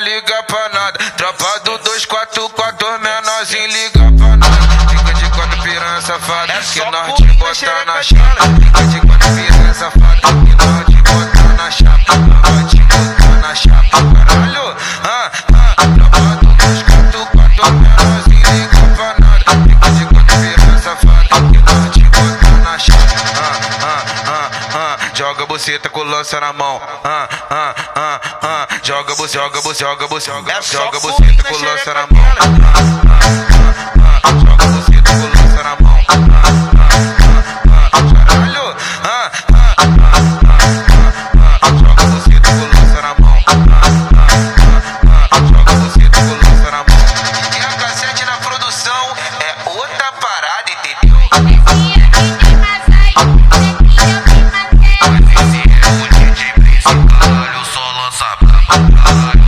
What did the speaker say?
liga pra nada. Tropa do 244, menorzinho liga pra nada. Fica de quatro piranha safada, É que nós te botar na chapa. Fica de quatro piranha safada, que nós te botar na chapa. Nós te botar na chapa. Caralho, ah, ah. Tropa do 244, menorzinho liga pra nada. Fica de quatro piranha safada, que nós te botar na chapa. Ah, ah, ah, ah. Joga buceta com lança na mão. Ah, ah, Joga você, joga você, joga você, joga você, joga você com lança na mão. Joga você com lança na mão. Caralho, ah, ah, ah.